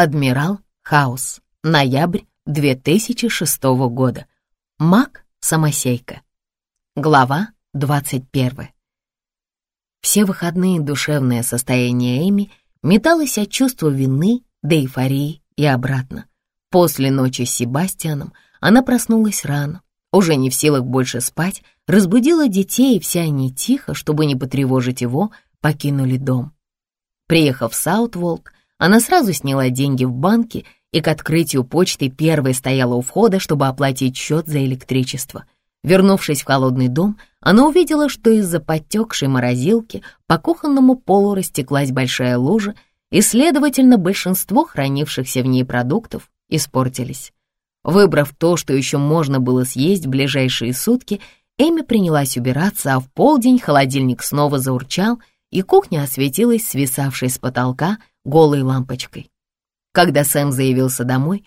Адмирал Хаус. Ноябрь 2006 года. Мак Самосейка. Глава 21. Все выходные душевное состояние Эми металось от чувства вины до эйфории и обратно. После ночи с Себастьяном она проснулась рано, уже не в силах больше спать, разбудила детей, и все они тихо, чтобы не потревожить его, покинули дом. Приехав в Саутволк, она сразу сняла деньги в банке и к открытию почты первой стояла у входа, чтобы оплатить счет за электричество. Вернувшись в холодный дом, она увидела, что из-за подтекшей морозилки по кухонному полу растеклась большая лужа, и, следовательно, большинство хранившихся в ней продуктов испортились. Выбрав то, что еще можно было съесть в ближайшие сутки, Эми принялась убираться, а в полдень холодильник снова заурчал, и кухня осветилась свисавшей с потолка голой лампочкой. Когда Сэм заявился домой,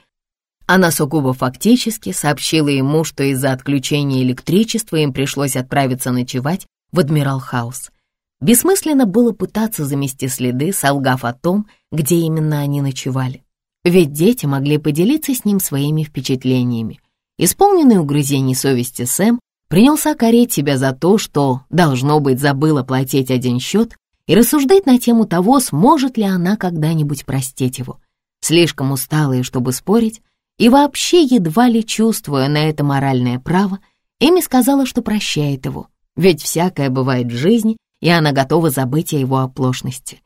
она сугубо фактически сообщила ему, что из-за отключения электричества им пришлось отправиться ночевать в Адмирал Хаус. Бессмысленно было пытаться замести следы, солгав о том, где именно они ночевали. Ведь дети могли поделиться с ним своими впечатлениями. Исполненный угрызений совести Сэм принялся корить себя за то, что, должно быть, забыла платить один счет, и рассуждать на тему того, сможет ли она когда-нибудь простить его. Слишком усталая, чтобы спорить, и вообще едва ли чувствуя на это моральное право, Эми сказала, что прощает его, ведь всякое бывает в жизни, и она готова забыть о его оплошности.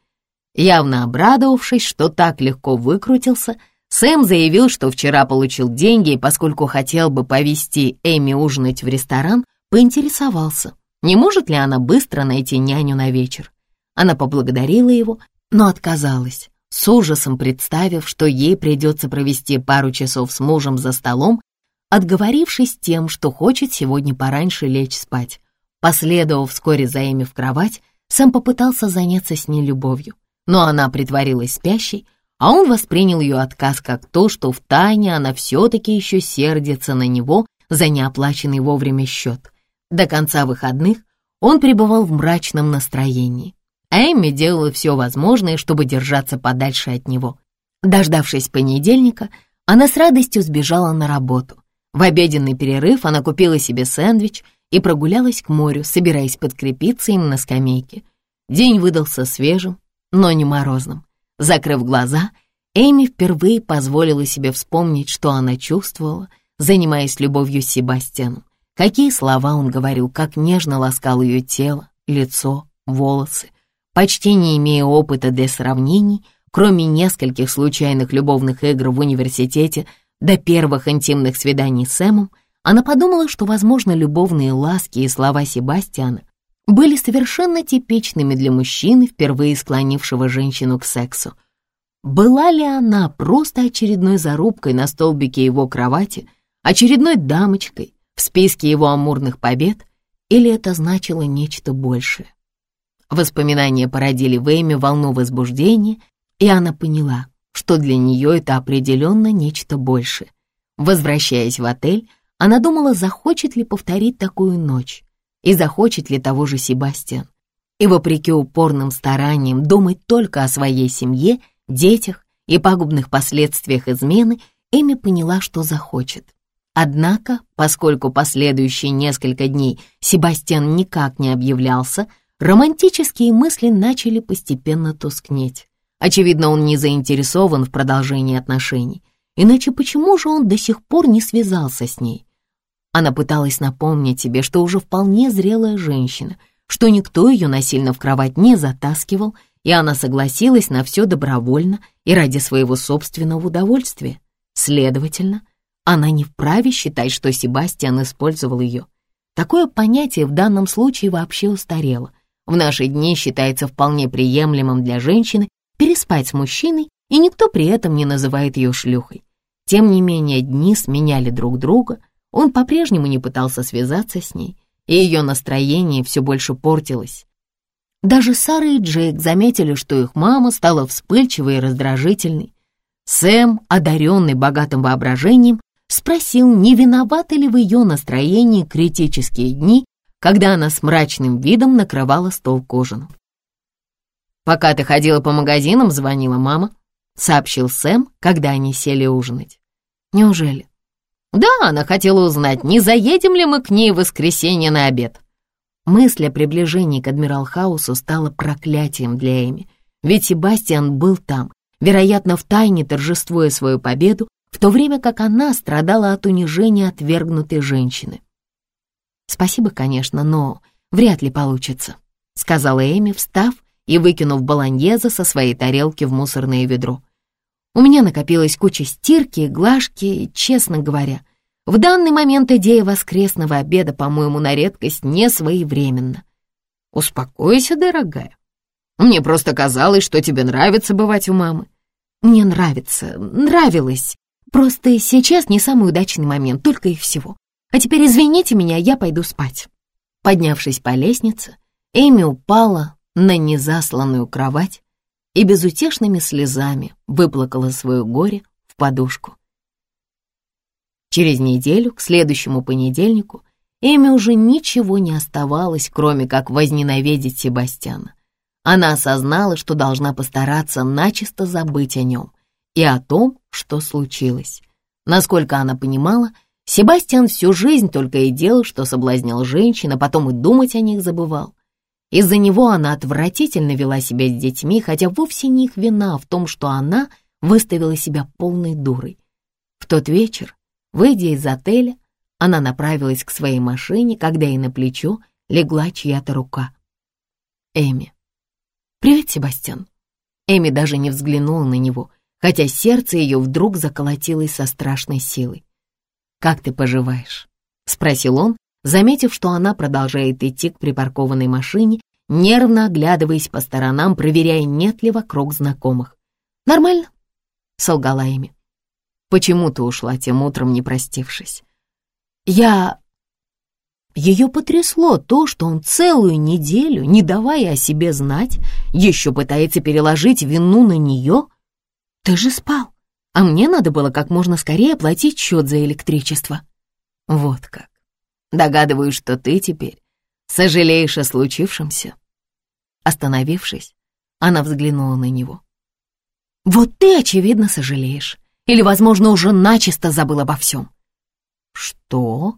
Явно обрадовавшись, что так легко выкрутился, Сэм заявил, что вчера получил деньги, и поскольку хотел бы повезти Эми ужинать в ресторан, поинтересовался, не может ли она быстро найти няню на вечер. Она поблагодарила его, но отказалась, с ужасом представив, что ей придется провести пару часов с мужем за столом, отговорившись тем, что хочет сегодня пораньше лечь спать. Последовав вскоре за Эми в кровать, Сэм попытался заняться с ней любовью но она притворилась спящей, а он воспринял ее отказ как то, что в тайне она все-таки еще сердится на него за неоплаченный вовремя счет. До конца выходных он пребывал в мрачном настроении, Эмми делала все возможное, чтобы держаться подальше от него. Дождавшись понедельника, она с радостью сбежала на работу. В обеденный перерыв она купила себе сэндвич и прогулялась к морю, собираясь подкрепиться им на скамейке. День выдался свежим, но не морозным. Закрыв глаза, Эми впервые позволила себе вспомнить, что она чувствовала, занимаясь любовью с Себастьяном. Какие слова он говорил, как нежно ласкал ее тело, лицо, волосы. Почти не имея опыта для сравнений, кроме нескольких случайных любовных игр в университете до первых интимных свиданий с Сэмом, она подумала, что, возможно, любовные ласки и слова Себастьяна были совершенно типичными для мужчины, впервые склонившего женщину к сексу. Была ли она просто очередной зарубкой на столбике его кровати, очередной дамочкой в списке его амурных побед, или это значило нечто большее? Воспоминания породили в Эйме волну возбуждения, и она поняла, что для нее это определенно нечто большее. Возвращаясь в отель, она думала, захочет ли повторить такую ночь, и захочет ли того же Себастьян. И вопреки упорным стараниям думать только о своей семье, детях и пагубных последствиях измены, Эми поняла, что захочет. Однако, поскольку последующие несколько дней Себастьян никак не объявлялся, романтические мысли начали постепенно тускнеть. Очевидно, он не заинтересован в продолжении отношений. Иначе почему же он до сих пор не связался с ней? Она пыталась напомнить себе, что уже вполне зрелая женщина, что никто ее насильно в кровать не затаскивал, и она согласилась на все добровольно и ради своего собственного удовольствия. Следовательно, она не вправе считать, что Себастьян использовал ее. Такое понятие в данном случае вообще устарело. В наши дни считается вполне приемлемым для женщины переспать с мужчиной, и никто при этом не называет ее шлюхой. Тем не менее, дни сменяли друг друга — он по-прежнему не пытался связаться с ней, и ее настроение все больше портилось. Даже Сара и Джейк заметили, что их мама стала вспыльчивой и раздражительной. Сэм, одаренный богатым воображением, спросил, не виноваты ли в ее настроении критические дни, когда она с мрачным видом накрывала стол к ужину. «Пока ты ходила по магазинам, звонила мама», — сообщил Сэм, когда они сели ужинать. «Неужели?» «Да, она хотела узнать, не заедем ли мы к ней в воскресенье на обед». Мысль о приближении к Адмирал Хаусу стала проклятием для Эми, ведь Себастьян был там, вероятно, втайне торжествуя свою победу, в то время как она страдала от унижения отвергнутой женщины. «Спасибо, конечно, но вряд ли получится», — сказала Эми, встав и выкинув баланьеза со своей тарелки в мусорное ведро. «У меня накопилась куча стирки, глажки, и, честно говоря, в данный момент идея воскресного обеда, по-моему, на редкость не своевременна. Успокойся, дорогая. Мне просто казалось, что тебе нравится бывать у мамы. Мне нравится, нравилось. Просто сейчас не самый удачный момент, только и всего. А теперь извините меня, я пойду спать. Поднявшись по лестнице, Эми упала на незасланную кровать и безутешными слезами выплакала свое горе в подушку. Через неделю, к следующему понедельнику, Эми уже ничего не оставалось, кроме как возненавидеть Себастьяна. Она осознала, что должна постараться начисто забыть о нем и о том, что случилось. Насколько она понимала, Себастьян всю жизнь только и делал, что соблазнял женщин, а потом и думать о них забывал. Из-за него она отвратительно вела себя с детьми, хотя вовсе не их вина в том, что она выставила себя полной дурой. В тот вечер Выйдя из отеля, она направилась к своей машине, когда ей на плечо легла чья-то рука. Эми. «Привет, Себастьян». Эми даже не взглянула на него, хотя сердце ее вдруг заколотилось со страшной силой. «Как ты поживаешь?» — спросил он, заметив, что она продолжает идти к припаркованной машине, нервно оглядываясь по сторонам, проверяя, нет ли вокруг знакомых. «Нормально», — солгала Эми. Почему ты ушла тем утром, не простившись? Я... Ее потрясло то, что он целую неделю, не давая о себе знать, еще пытается переложить вину на нее. Ты же спал, а мне надо было как можно скорее оплатить счет за электричество. Вот как. Догадываюсь, что ты теперь сожалеешь о случившемся. Остановившись, она взглянула на него. Вот ты, очевидно, сожалеешь. Или, возможно, уже начисто забыл обо всем. Что?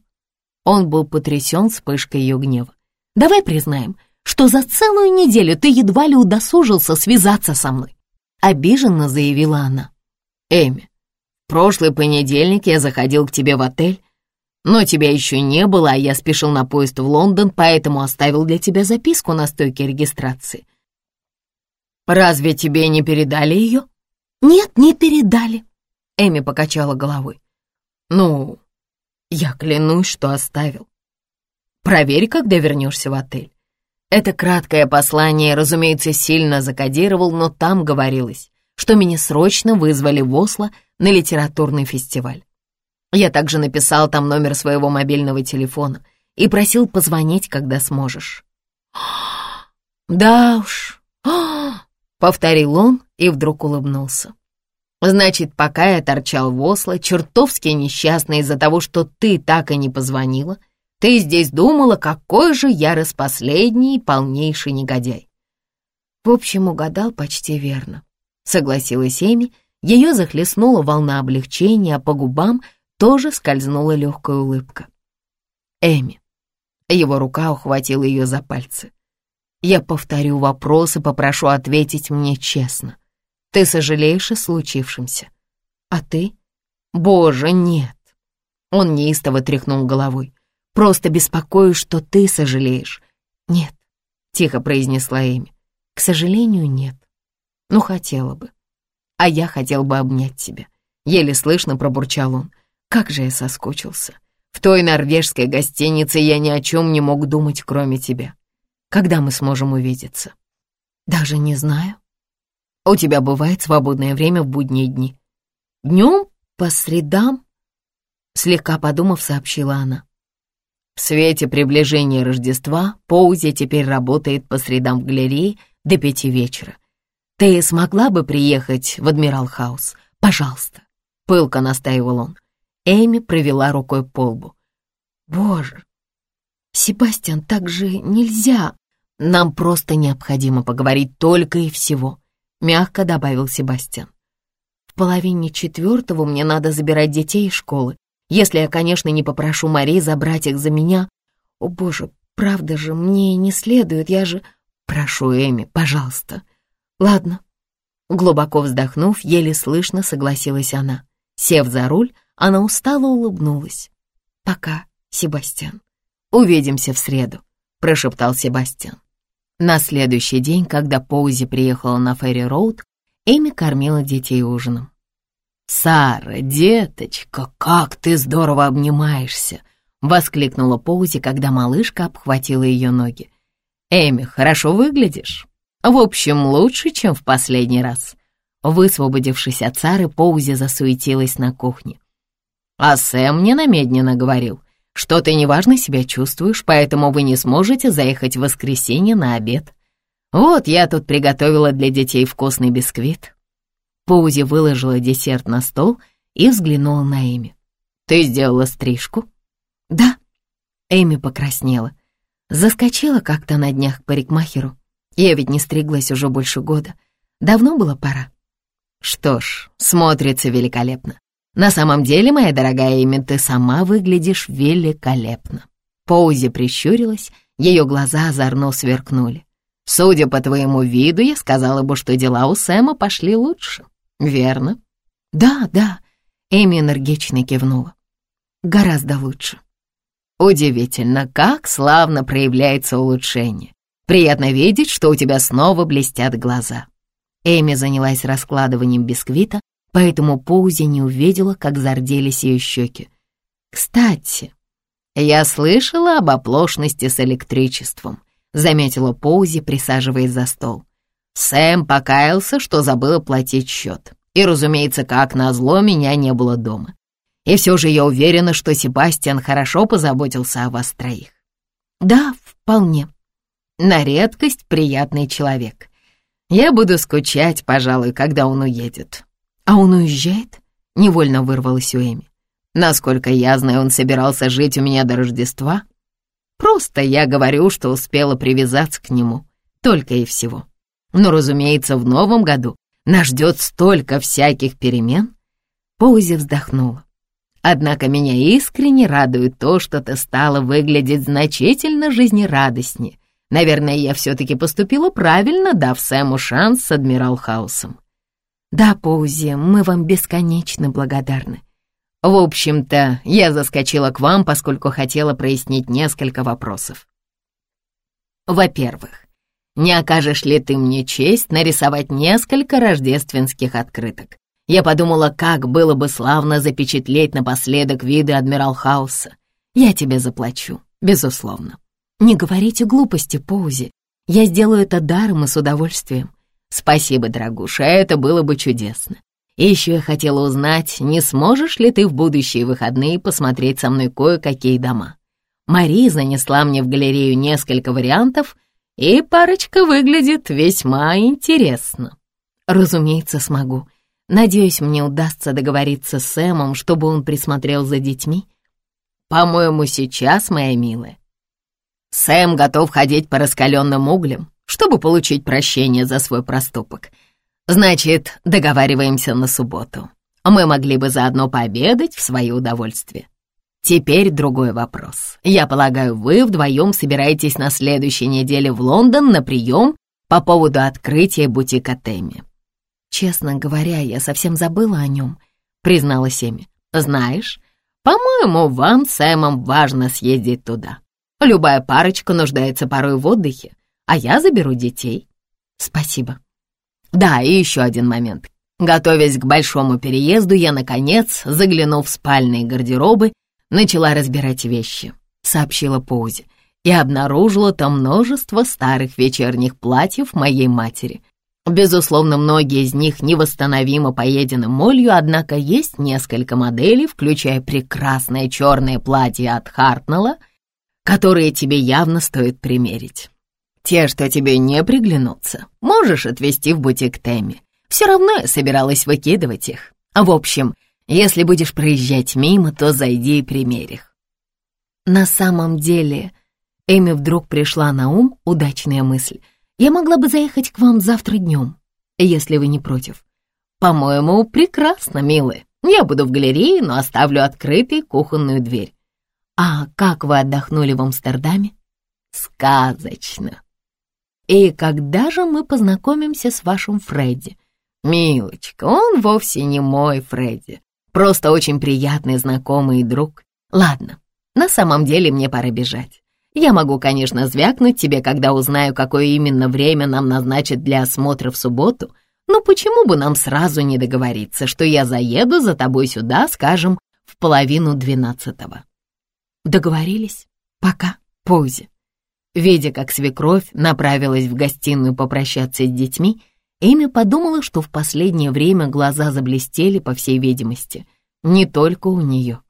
Он был потрясен вспышкой ее гнева. Давай признаем, что за целую неделю ты едва ли удосужился связаться со мной. Обиженно заявила она. Эми, в прошлый понедельник я заходил к тебе в отель, но тебя еще не было, а я спешил на поезд в Лондон, поэтому оставил для тебя записку на стойке регистрации. Разве тебе не передали ее? Нет, не передали. Эми покачала головой. «Ну, я клянусь, что оставил. Проверь, когда вернешься в отель». Это краткое послание, разумеется, сильно закодировал, но там говорилось, что меня срочно вызвали в Осло на литературный фестиваль. Я также написал там номер своего мобильного телефона и просил позвонить, когда сможешь. «Да уж», — повторил он и вдруг улыбнулся. Значит, пока я торчал в Осло, чертовски несчастный из-за того, что ты так и не позвонила, ты здесь думала, какой же я распоследний и полнейший негодяй. В общем, угадал почти верно. Согласилась Эми, ее захлестнула волна облегчения, а по губам тоже скользнула легкая улыбка. Эми. Его рука ухватила ее за пальцы. Я повторю вопрос и попрошу ответить мне честно. Ты сожалеешь о случившемся. А ты? Боже, нет. Он неистово тряхнул головой. Просто беспокоюсь, что ты сожалеешь. Нет, тихо произнесла Эми. К сожалению, нет. Ну, хотела бы. А я хотел бы обнять тебя. Еле слышно пробурчал он. Как же я соскучился. В той норвежской гостинице я ни о чем не мог думать, кроме тебя. Когда мы сможем увидеться? Даже не знаю. У тебя бывает свободное время в будние дни? Днем, по средам, слегка подумав, сообщила она. В свете приближения Рождества Поузи теперь работает по средам в галерее до пяти вечера. Ты смогла бы приехать в Адмирал Хаус? Пожалуйста. Пылко настаивал он. Эми провела рукой по лбу. Боже, Себастьян, так же нельзя. Нам просто необходимо поговорить только и всего. — мягко добавил Себастьян. половине четвертого мне надо забирать детей из школы. Если я, конечно, не попрошу Мари забрать их за меня. О, боже, правда же, мне не следует, я же... Прошу, Эми, пожалуйста. Ладно. Глубоко вздохнув, еле слышно согласилась она. Сев за руль, она устало улыбнулась. «Пока, Себастьян. Увидимся в среду», — прошептал Себастьян. На следующий день, когда Поузи приехала на Ферри-Роуд, Эми кормила детей ужином. «Сара, деточка, как ты здорово обнимаешься!» — воскликнула Поузи, когда малышка обхватила ее ноги. «Эми, хорошо выглядишь. В общем, лучше, чем в последний раз». Высвободившись от Сары, Поузи засуетилась на кухне. «А Сэм мне намедленно говорил, что ты неважно себя чувствуешь, поэтому вы не сможете заехать в воскресенье на обед. Вот я тут приготовила для детей вкусный бисквит». Поузи выложила десерт на стол и взглянула на Эми. «Ты сделала стрижку?» «Да». Эми покраснела. Заскочила как-то на днях к парикмахеру. Я ведь не стриглась уже больше года. Давно было пора. Что ж, смотрится великолепно. На самом деле, моя дорогая Эми, ты сама выглядишь великолепно. Поузи прищурилась, ее глаза озорно сверкнули. Судя по твоему виду, я сказала бы, что дела у Сэма пошли лучше. Верно? Да, да, Эми энергично кивнула. Гораздо лучше. Удивительно, как славно проявляется улучшение. Приятно видеть, что у тебя снова блестят глаза. Эми занялась раскладыванием бисквита, поэтому Поузи не увидела, как зарделись ее щеки. «Кстати, я слышала об оплошности с электричеством», заметила Поузи, присаживаясь за стол. Сэм покаялся, что забыл оплатить счет. И, разумеется, как назло, меня не было дома. И все же я уверена, что Себастьян хорошо позаботился о вас троих. Да, вполне. На редкость приятный человек. Я буду скучать, пожалуй, когда он уедет. А он уезжает? Невольно вырвалась у Эми. Насколько я знаю, он собирался жить у меня до Рождества. Просто я говорю, что успела привязаться к нему. Только и всего. Но, разумеется, в новом году нас ждет столько всяких перемен. Поузи вздохнула. Однако меня искренне радует то, что ты стала выглядеть значительно жизнерадостнее. Наверное, я все-таки поступила правильно, дав Сэму шанс с Адмирал Хаусом. Да, Поузи, мы вам бесконечно благодарны. В общем-то, я заскочила к вам, поскольку хотела прояснить несколько вопросов. Во-первых, не окажешь ли ты мне честь нарисовать несколько рождественских открыток? Я подумала, как было бы славно запечатлеть напоследок виды Адмирал Хауса. Я тебе заплачу, безусловно. Не говорите глупости, Поузи. Я сделаю это даром и с удовольствием. Спасибо, дорогуша, это было бы чудесно. И еще я хотела узнать, не сможешь ли ты в будущие выходные посмотреть со мной кое-какие дома. Мари занесла мне в галерею несколько вариантов — и парочка выглядит весьма интересно. Разумеется, смогу. Надеюсь, мне удастся договориться с Сэмом, чтобы он присмотрел за детьми. По-моему, сейчас, моя милая, Сэм готов ходить по раскаленным углям, чтобы получить прощение за свой проступок. Значит, договариваемся на субботу. Мы могли бы заодно пообедать в свое удовольствие. Теперь другой вопрос. Я полагаю, вы вдвоем собираетесь на следующей неделе в Лондон на прием по поводу открытия бутика Тэмми. Честно говоря, я совсем забыла о нем, призналась Эми. Знаешь, по-моему, вам Сэмом важно съездить туда. Любая парочка нуждается порой в отдыхе, а я заберу детей. Спасибо. Да, и еще один момент. Готовясь к большому переезду, я, наконец, заглянув в спальные гардеробы начала разбирать вещи», — сообщила Поузи, и обнаружила там множество старых вечерних платьев моей матери. Безусловно, многие из них невосстановимо поедены молью, однако есть несколько моделей, включая прекрасное черное платье от Хартнелла, которые тебе явно стоит примерить. Те, что тебе не приглянутся, можешь отвезти в бутик Тэмми. Все равно я собиралась выкидывать их. В общем, если будешь проезжать мимо, то зайди и примерь их». На самом деле, Эми вдруг пришла на ум удачная мысль. «Я могла бы заехать к вам завтра днем, если вы не против. «По-моему, прекрасно, милая. Я буду в галерее, но оставлю открытой кухонную дверь». «А как вы отдохнули в Амстердаме?» «Сказочно». «И когда же мы познакомимся с вашим Фредди?» «Милочка, он вовсе не мой Фредди, просто очень приятный знакомый и друг. Ладно, на самом деле мне пора бежать. Я могу, конечно, звякнуть тебе, когда узнаю, какое именно время нам назначат для осмотра в субботу, но почему бы нам сразу не договориться, что я заеду за тобой сюда, скажем, в половину двенадцатого?» Договорились. Пока, Пози. Видя, как свекровь направилась в гостиную попрощаться с детьми, Эми подумала, что в последнее время глаза заблестели, по всей видимости, не только у нее.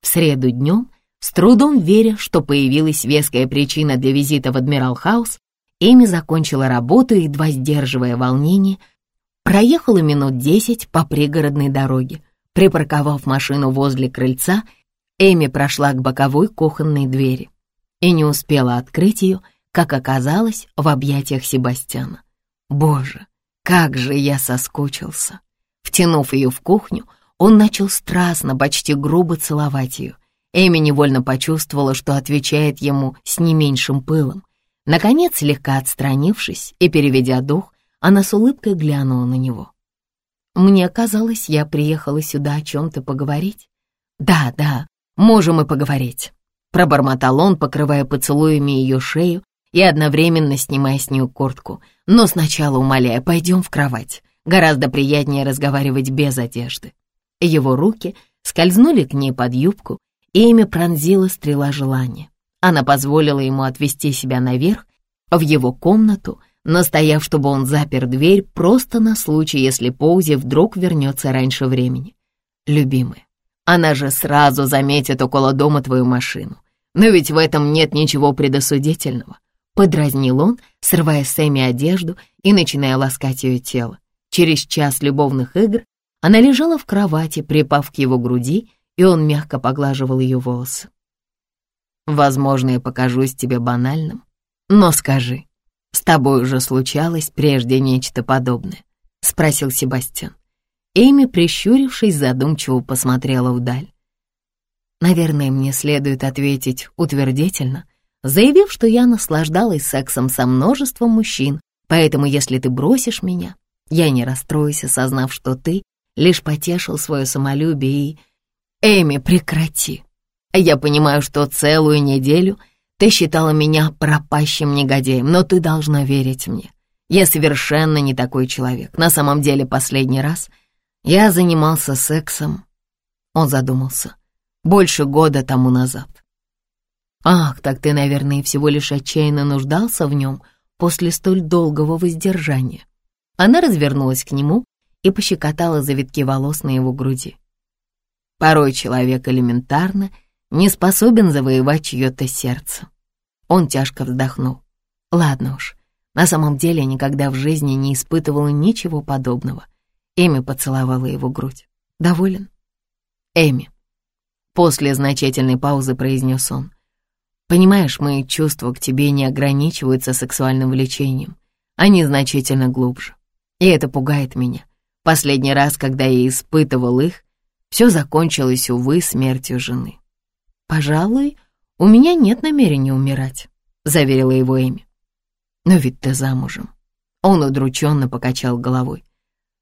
В среду днем, с трудом веря, что появилась веская причина для визита в Адмирал Хаус, Эми закончила работу едва сдерживая волнение, проехала минут десять по пригородной дороге. Припарковав машину возле крыльца, Эми прошла к боковой кухонной двери и не успела открыть ее, как оказалось в объятиях Себастьяна. Боже, как же я соскучился! Втянув ее в кухню, он начал страстно, почти грубо целовать ее. Эми невольно почувствовала, что отвечает ему с не меньшим пылом. Наконец, слегка отстранившись и переведя дух, она с улыбкой глянула на него. «Мне казалось, я приехала сюда о чем-то поговорить». «Да, да, можем и поговорить», — пробормотал он, покрывая поцелуями ее шею и одновременно снимая с нее куртку. «Но сначала, умоляя, пойдем в кровать. Гораздо приятнее разговаривать без одежды». Его руки скользнули к ней под юбку, и ими пронзила стрела желания. Она позволила ему отвести себя наверх, в его комнату, настояв, чтобы он запер дверь просто на случай, если Поузи вдруг вернется раньше времени. «Любимая, она же сразу заметит около дома твою машину. Но ведь в этом нет ничего предосудительного», — подразнил он, срывая с Эми одежду и начиная ласкать ее тело. Через час любовных игр она лежала в кровати, припав к его груди, и он мягко поглаживал ее волосы. «Возможно, я покажусь тебе банальным, но скажи, с тобой уже случалось прежде нечто подобное?» — спросил Себастьян. Эми, прищурившись, задумчиво посмотрела вдаль. Наверное, мне следует ответить утвердительно, заявив, что я наслаждалась сексом со множеством мужчин, поэтому если ты бросишь меня, я не расстроюсь, осознав, что ты лишь потешил свое самолюбие и... Эми, прекрати. Я понимаю, что целую неделю ты считала меня пропащим негодяем, но ты должна верить мне. Я совершенно не такой человек. На самом деле, последний раз я занимался сексом. Он задумался. Больше года тому назад. Ах, так ты, наверное, всего лишь отчаянно нуждался в нем после столь долгого воздержания. Она развернулась к нему и пощекотала завитки волос на его груди. Порой человек элементарно не способен завоевать чье-то сердце. Он тяжко вздохнул. Ладно уж, на самом деле никогда в жизни не испытывала ничего подобного. Эми поцеловала его грудь. «Доволен?» «Эми». После значительной паузы произнес он. «Понимаешь, мои чувства к тебе не ограничиваются сексуальным влечением. Они значительно глубже. И это пугает меня. Последний раз, когда я испытывал их, все закончилось, увы, смертью жены. «Пожалуй, у меня нет намерения умирать», — заверила его Эми. «Но ведь ты замужем». Он удрученно покачал головой.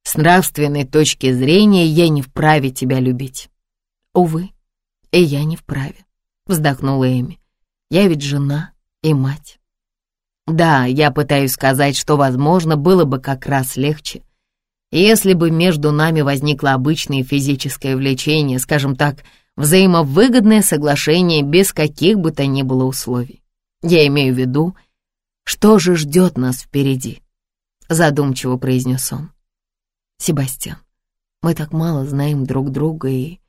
«С нравственной точки зрения я не вправе тебя любить». «Увы, и я не вправе», — вздохнула Эми. «Я ведь жена и мать». «Да, я пытаюсь сказать, что, возможно, было бы как раз легче, если бы между нами возникло обычное физическое влечение, скажем так, взаимовыгодное соглашение без каких бы то ни было условий. Я имею в виду, что же ждет нас впереди, задумчиво произнес он. Себастьян, мы так мало знаем друг друга, и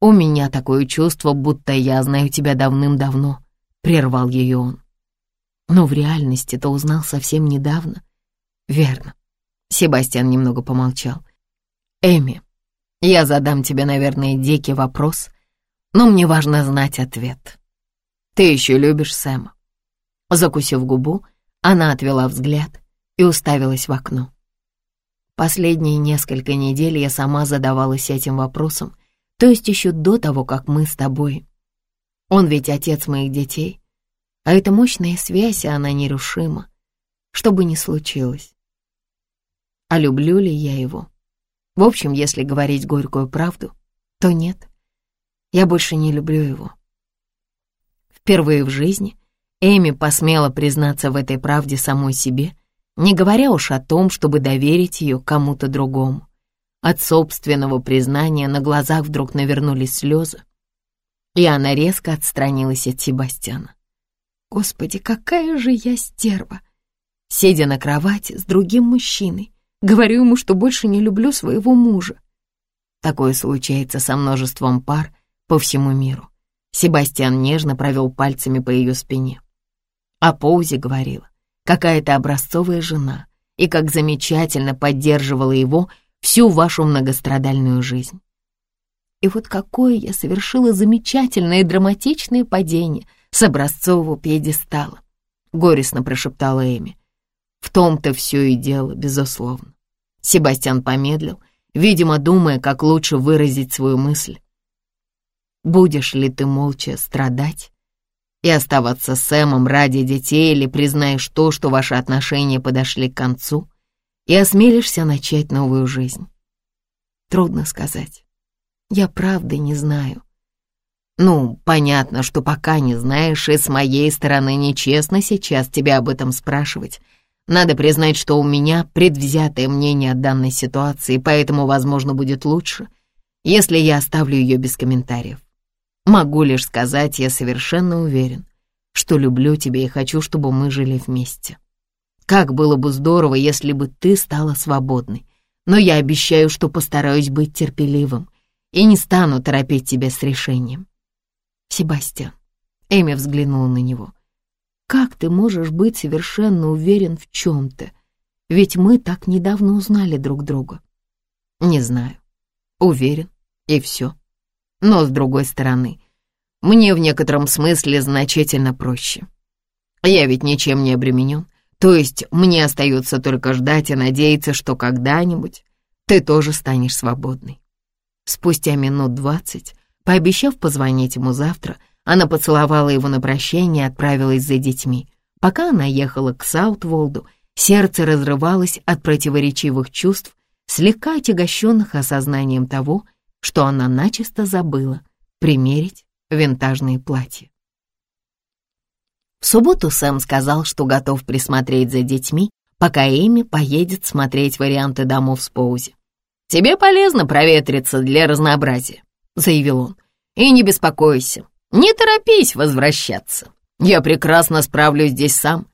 у меня такое чувство, будто я знаю тебя давным-давно, прервал ее он. Но в реальности ты узнал совсем недавно. Верно. Себастьян немного помолчал. «Эми, я задам тебе, наверное, дикий вопрос, но мне важно знать ответ. Ты еще любишь Сэма?» Закусив губу, она отвела взгляд и уставилась в окно. Последние несколько недель я сама задавалась этим вопросом, то есть еще до того, как мы с тобой. Он ведь отец моих детей, а это мощная связь, она нерушима, что бы ни случилось. А люблю ли я его? В общем, если говорить горькую правду, то нет, я больше не люблю его. Впервые в жизни Эми посмела признаться в этой правде самой себе, не говоря уж о том, чтобы доверить ее кому-то другому. От собственного признания на глазах вдруг навернулись слезы, и она резко отстранилась от Себастьяна. Господи, какая же я стерва! Сидя на кровати с другим мужчиной, говорю ему, что больше не люблю своего мужа. Такое случается со множеством пар по всему миру. Себастьян нежно провел пальцами по ее спине. О Поузе говорила, какая-то образцовая жена, и как замечательно поддерживала его всю вашу многострадальную жизнь. И вот какое я совершила замечательное и драматичное падение с образцового пьедестала, горестно прошептала Эми. В том-то все и дело, безусловно. Себастьян помедлил, видимо, думая, как лучше выразить свою мысль. Будешь ли ты молча страдать и оставаться с Сэмом ради детей или признаешь то, что ваши отношения подошли к концу и осмелишься начать новую жизнь? Трудно сказать. Я правда не знаю. Ну, понятно, что пока не знаешь, и с моей стороны нечестно сейчас тебя об этом спрашивать. Надо признать, что у меня предвзятое мнение о данной ситуации, поэтому, возможно, будет лучше, если я оставлю ее без комментариев. Могу лишь сказать, я совершенно уверен, что люблю тебя и хочу, чтобы мы жили вместе. Как было бы здорово, если бы ты стала свободной, но я обещаю, что постараюсь быть терпеливым и не стану торопить тебя с решением. Себастьян, Эми взглянула на него. Как ты можешь быть совершенно уверен в чем-то? Ведь мы так недавно узнали друг друга. Не знаю. Уверен, и все. Но, с другой стороны, мне в некотором смысле значительно проще. Я ведь ничем не обременен, то есть мне остается только ждать и надеяться, что когда-нибудь ты тоже станешь свободной. Спустя минут двадцать, пообещав позвонить ему завтра, она поцеловала его на прощание и отправилась за детьми. Пока она ехала к Саутволду, сердце разрывалось от противоречивых чувств, слегка отягощенных осознанием того, что она начисто забыла примерить винтажные платья. В субботу Сэм сказал, что готов присмотреть за детьми, пока Эми поедет смотреть варианты домов с Поузи. «Тебе полезно проветриться для разнообразия», — заявил он. «И не беспокойся, не торопись возвращаться. Я прекрасно справлюсь здесь сам».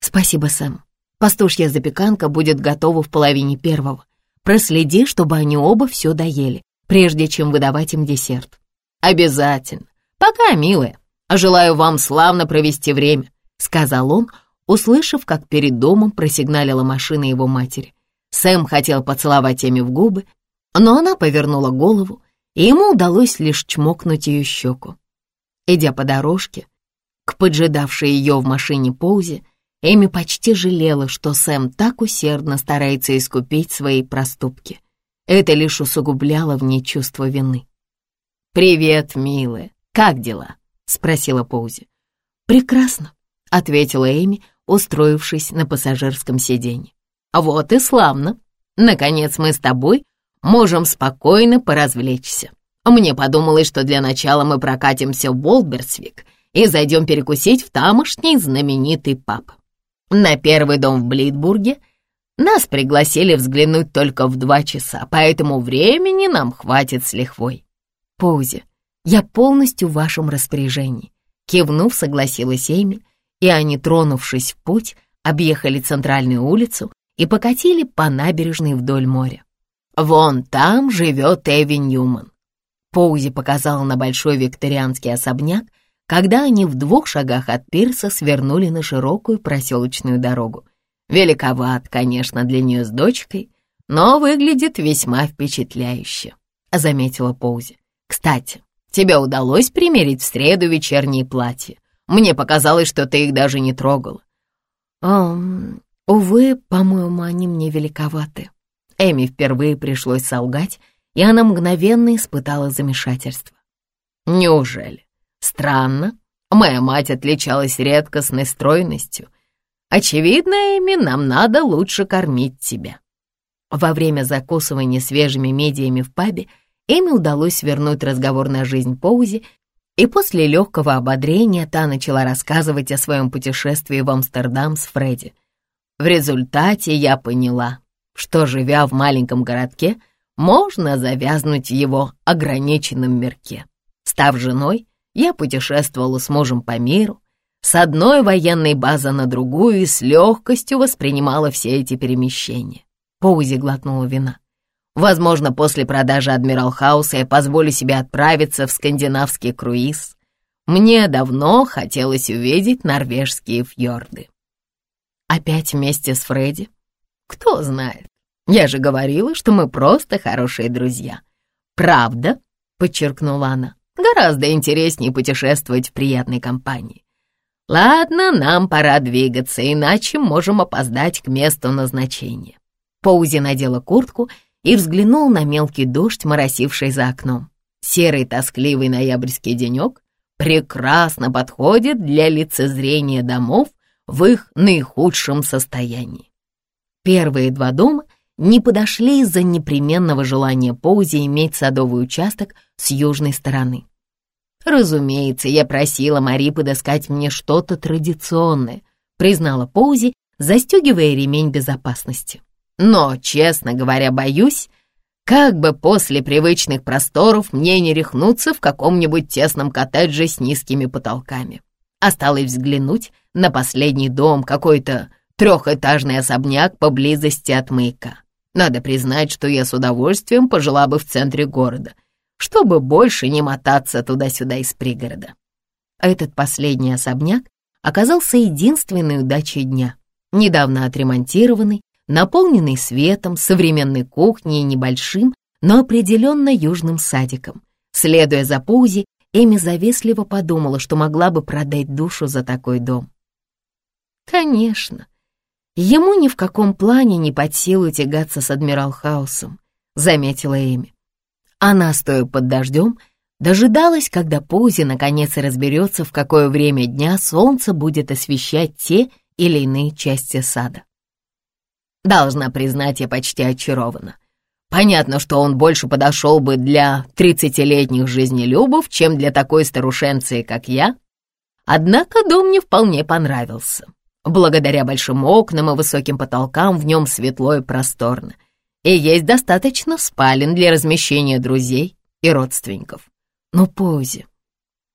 «Спасибо, Сэм. Пастушья запеканка будет готова в половине первого. Проследи, чтобы они оба все доели прежде чем выдавать им десерт. «Обязательно. Пока, милая. Желаю вам славно провести время», — сказал он, услышав, как перед домом просигналила машина его матери. Сэм хотел поцеловать Эми в губы, но она повернула голову, и ему удалось лишь чмокнуть ее щеку. Идя по дорожке, к поджидавшей ее в машине Поузе, Эми почти жалела, что Сэм так усердно старается искупить свои проступки — это лишь усугубляло в ней чувство вины. «Привет, милая, как дела?» — спросила Поузи. «Прекрасно», — ответила Эми, устроившись на пассажирском сиденье. «Вот и славно. Наконец мы с тобой можем спокойно поразвлечься. Мне подумалось, что для начала мы прокатимся в Болберсвик и зайдем перекусить в тамошний знаменитый паб. На первый дом в Блитбурге — нас пригласили взглянуть только в два часа, поэтому времени нам хватит с лихвой. Поузи, я полностью в вашем распоряжении. Кивнув, согласилась Эми, и они, тронувшись в путь, объехали центральную улицу и покатили по набережной вдоль моря. «Вон там живет Эви Ньюман», — Поузи показала на большой викторианский особняк, когда они в двух шагах от пирса свернули на широкую проселочную дорогу. Великоват, конечно, для нее с дочкой, но выглядит весьма впечатляюще», — заметила Поузи. «Кстати, тебе удалось примерить в среду вечерние платья? Мне показалось, что ты их даже не трогала». «Эм, увы, по-моему, они мне великоваты». Эми впервые пришлось солгать, и она мгновенно испытала замешательство. «Неужели? Странно. Моя мать отличалась редкостной стройностью. Очевидно, Эми, нам надо лучше кормить тебя». Во время закусывания свежими медиями в пабе Эми удалось вернуть разговор на жизнь Поузи, и после легкого ободрения та начала рассказывать о своем путешествии в Амстердам с Фредди. В результате я поняла, что, живя в маленьком городке, можно завязнуть в его ограниченном мирке. Став женой, я путешествовала с мужем по миру, с одной военной базы на другую и с легкостью воспринимала все эти перемещения. Поузи глотнула вина. Возможно, после продажи Адмирал Хауса я позволю себе отправиться в скандинавский круиз. Мне давно хотелось увидеть норвежские фьорды. Опять вместе с Фредди? Кто знает. Я же говорила, что мы просто хорошие друзья. Правда, подчеркнула она, гораздо интереснее путешествовать в приятной компании. Ладно, нам пора двигаться, иначе можем опоздать к месту назначения. Поузи надела куртку и взглянул на мелкий дождь, моросивший за окном. Серый тоскливый ноябрьский денек прекрасно подходит для лицезрения домов в их наихудшем состоянии. Первые два дома не подошли из-за непременного желания Поузи иметь садовый участок с южной стороны. «Разумеется, я просила Мари подыскать мне что-то традиционное», признала Поузи, застегивая ремень безопасности. «Но, честно говоря, боюсь, как бы после привычных просторов мне не рехнуться в каком-нибудь тесном коттедже с низкими потолками. Осталось взглянуть на последний дом, какой-то трехэтажный особняк поблизости от маяка. Надо признать, что я с удовольствием пожила бы в центре города, чтобы больше не мотаться туда-сюда из пригорода. А этот последний особняк оказался единственной удачей дня. Недавно отремонтированный, наполненный светом, современной кухней и небольшим, но определенно южным садиком. Следуя за Паузи, Эми завистливо подумала, что могла бы продать душу за такой дом. Конечно, ему ни в каком плане не под силу тягаться с Адмирал Хаусом, заметила Эми. Она, стоя под дождем, дожидалась, когда Паузи наконец разберется, в какое время дня солнце будет освещать те или иные части сада. Должна признать, я почти очарована. Понятно, что он больше подошел бы для тридцатилетних жизнелюбов, чем для такой старушенции, как я. Однако дом мне вполне понравился. Благодаря большим окнам и высоким потолкам в нем светло и просторно. И есть достаточно спален для размещения друзей и родственников. Но Пози,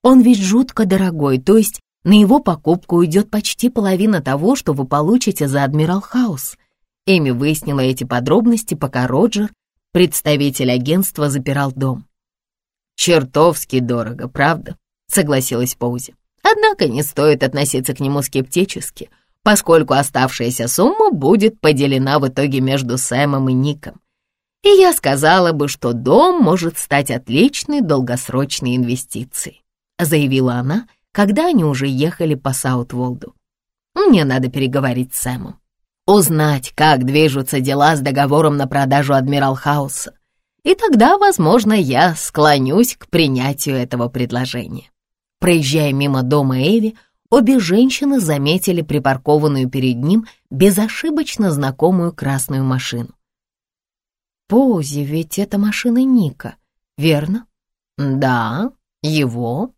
он ведь жутко дорогой, то есть на его покупку уйдет почти половина того, что вы получите за Адмирал Хаус. Эми выяснила эти подробности, пока Роджер Представитель агентства запирал дом. «Чертовски дорого, правда?» — согласилась Поузи. «Однако не стоит относиться к нему скептически, поскольку оставшаяся сумма будет поделена в итоге между Сэмом и Ником. И я сказала бы, что дом может стать отличной долгосрочной инвестицией», — заявила она, когда они уже ехали по Саутволду. «Мне надо переговорить с Сэмом узнать, как движутся дела с договором на продажу Адмирал Хауса. И тогда, возможно, я склонюсь к принятию этого предложения. Проезжая мимо дома Эви, обе женщины заметили припаркованную перед ним безошибочно знакомую красную машину. «Пози, ведь это машина Ника, верно?» «Да, его».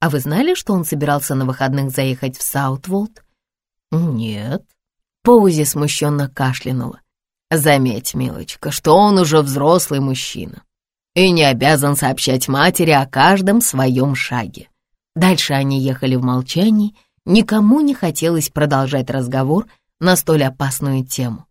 «А вы знали, что он собирался на выходных заехать в Саутволд?» «Нет». Поузи смущенно кашлянула. «Заметь, милочка, что он уже взрослый мужчина и не обязан сообщать матери о каждом своем шаге». Дальше они ехали в молчании, никому не хотелось продолжать разговор на столь опасную тему.